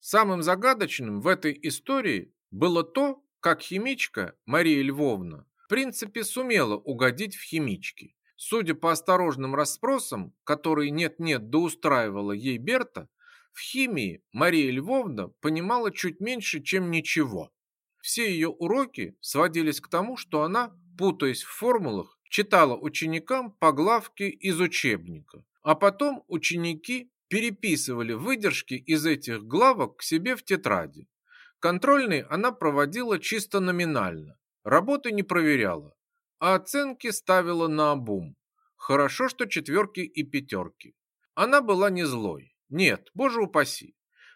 Самым загадочным в этой истории было то, как химичка Мария Львовна в принципе сумела угодить в химички. Судя по осторожным расспросам, которые нет-нет да устраивала ей Берта, в химии Мария Львовна понимала чуть меньше, чем ничего. Все ее уроки сводились к тому, что она, путаясь в формулах, читала ученикам поглавки из учебника, а потом ученики переписывали выдержки из этих главок к себе в тетради. Контрольные она проводила чисто номинально, работы не проверяла, а оценки ставила на обум. Хорошо, что четверки и пятерки. Она была не злой. Нет, боже упаси.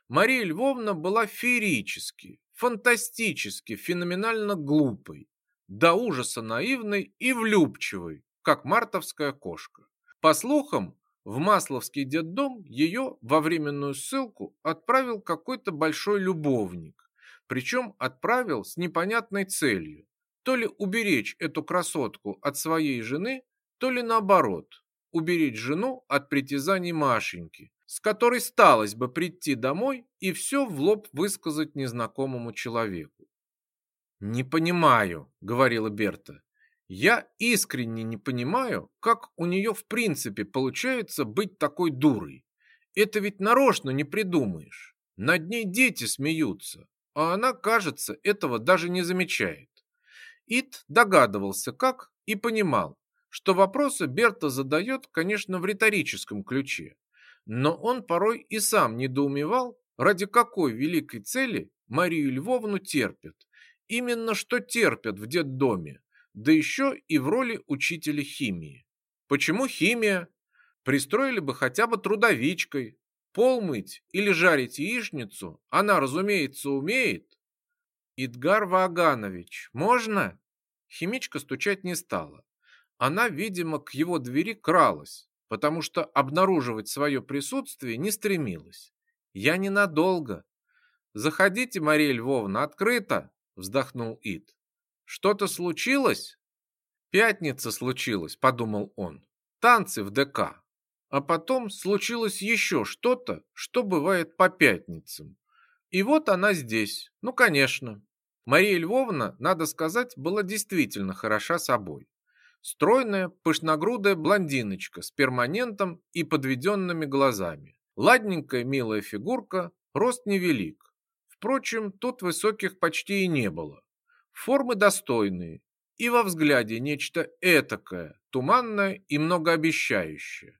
Мария Львовна была феерически, фантастически, феноменально глупой, до ужаса наивной и влюбчивой, как мартовская кошка. По слухам, в Масловский детдом ее во временную ссылку отправил какой-то большой любовник, причем отправил с непонятной целью. То ли уберечь эту красотку от своей жены, то ли наоборот, уберечь жену от притязаний Машеньки, с которой сталось бы прийти домой и все в лоб высказать незнакомому человеку. «Не понимаю», — говорила Берта. «Я искренне не понимаю, как у нее в принципе получается быть такой дурой. Это ведь нарочно не придумаешь. Над ней дети смеются, а она, кажется, этого даже не замечает». Ит догадывался, как, и понимал, что вопросы Берта задает, конечно, в риторическом ключе, но он порой и сам недоумевал, ради какой великой цели Марию Львовну терпят, именно что терпят в детдоме, да еще и в роли учителя химии. Почему химия? Пристроили бы хотя бы трудовичкой. Пол мыть или жарить яичницу она, разумеется, умеет. Идгар Ваганович, можно? Химичка стучать не стала. Она, видимо, к его двери кралась, потому что обнаруживать свое присутствие не стремилась. «Я ненадолго». «Заходите, Мария Львовна, открыто!» – вздохнул Ит. «Что-то случилось?» «Пятница случилась», – подумал он. «Танцы в ДК». А потом случилось еще что-то, что бывает по пятницам. И вот она здесь. Ну, конечно. Мария Львовна, надо сказать, была действительно хороша собой. Стройная, пышногрудая блондиночка с перманентом и подведенными глазами. Ладненькая, милая фигурка, рост невелик. Впрочем, тут высоких почти и не было. Формы достойные, и во взгляде нечто этакое, туманное и многообещающее,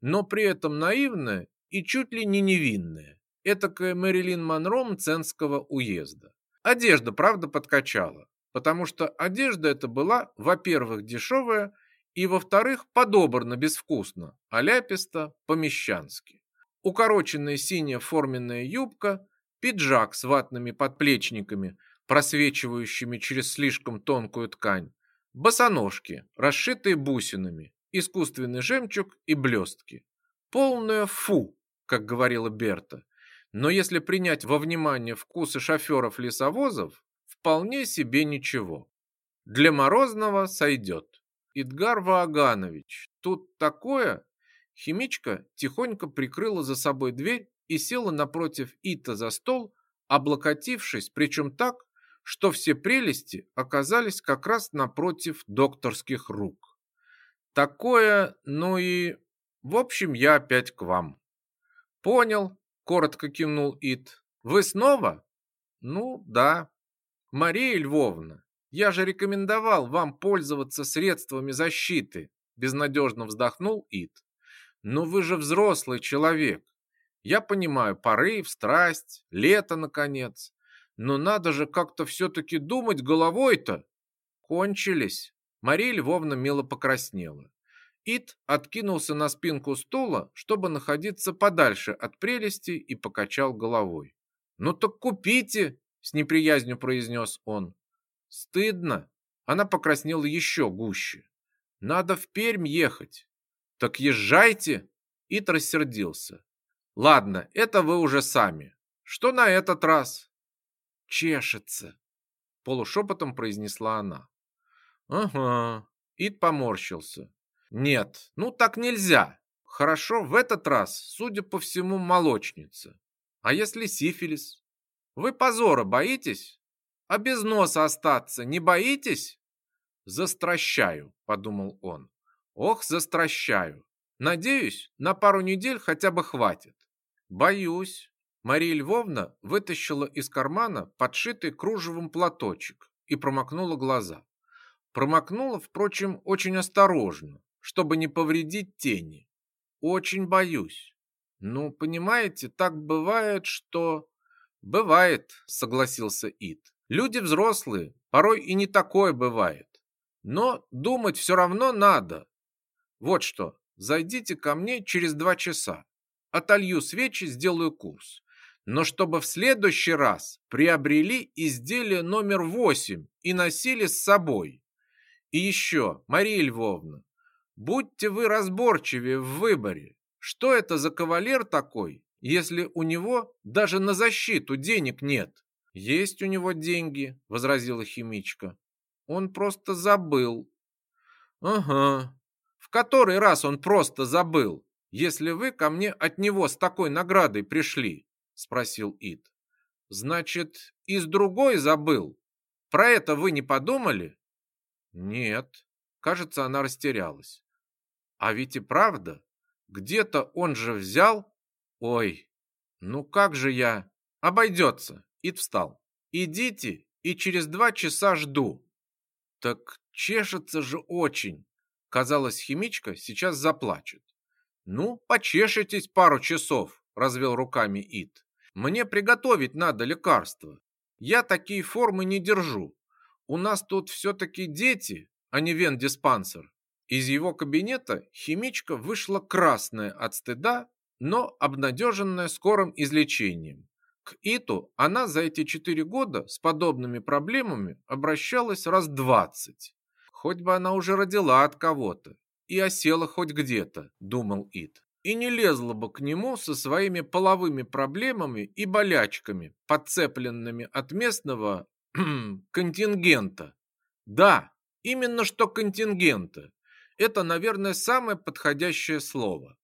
но при этом наивное и чуть ли не невинное, этакое Мэрилин Монро Мценского уезда. Одежда, правда, подкачала потому что одежда эта была, во-первых, дешевая, и, во-вторых, подобрана безвкусно, а ляписто по-мещански. Укороченная синяя форменная юбка, пиджак с ватными подплечниками, просвечивающими через слишком тонкую ткань, босоножки, расшитые бусинами, искусственный жемчуг и блестки. Полное фу, как говорила Берта. Но если принять во внимание вкусы шоферов-лесовозов, вполне себе ничего. Для Морозного сойдет. Идгар Вааганович, тут такое... Химичка тихонько прикрыла за собой дверь и села напротив Ита за стол, облокотившись, причем так, что все прелести оказались как раз напротив докторских рук. Такое, ну и... В общем, я опять к вам. Понял, коротко кивнул Ит. Вы снова? Ну, да. Мария Львовна, я же рекомендовал вам пользоваться средствами защиты, безнадежно вздохнул Ит. Но вы же взрослый человек. Я понимаю, порыв, страсть, лето, наконец. Но надо же как-то все-таки думать головой-то. Кончились. Мария Львовна мило покраснела. Ит откинулся на спинку стула, чтобы находиться подальше от прелести и покачал головой. «Ну так купите!» с неприязнью произнес он. Стыдно. Она покраснела еще гуще. Надо в Пермь ехать. Так езжайте. Ит рассердился. Ладно, это вы уже сами. Что на этот раз? Чешется. Полушепотом произнесла она. Ага. Ит поморщился. Нет, ну так нельзя. Хорошо, в этот раз, судя по всему, молочница. А если сифилис? Вы позора боитесь? А без носа остаться не боитесь? Застращаю, подумал он. Ох, застращаю. Надеюсь, на пару недель хотя бы хватит. Боюсь. Мария Львовна вытащила из кармана подшитый кружевом платочек и промокнула глаза. Промокнула, впрочем, очень осторожно, чтобы не повредить тени. Очень боюсь. Ну, понимаете, так бывает, что... Бывает, согласился Ит. Люди взрослые, порой и не такое бывает. Но думать все равно надо. Вот что, зайдите ко мне через два часа. Отолью свечи, сделаю курс. Но чтобы в следующий раз приобрели изделие номер восемь и носили с собой. И еще, Мария Львовна, будьте вы разборчивее в выборе. Что это за кавалер такой, если у него даже на защиту денег нет? Есть у него деньги, возразила химичка. Он просто забыл. Ага. В который раз он просто забыл, если вы ко мне от него с такой наградой пришли? Спросил Ид. Значит, из другой забыл? Про это вы не подумали? Нет. Кажется, она растерялась. А ведь и правда, где-то он же взял... Ой, ну как же я... Обойдется. Ид встал. Идите, и через два часа жду. Так чешется же очень. Казалось, химичка сейчас заплачет. Ну, почешетесь пару часов, развел руками Ид. Мне приготовить надо лекарство. Я такие формы не держу. У нас тут все-таки дети, а не вендиспансер. Из его кабинета химичка вышла красная от стыда, но обнадеженная скорым излечением. К Иту она за эти четыре года с подобными проблемами обращалась раз двадцать. Хоть бы она уже родила от кого-то и осела хоть где-то, думал Ит, и не лезла бы к нему со своими половыми проблемами и болячками, подцепленными от местного контингента. Да, именно что контингента. Это, наверное, самое подходящее слово.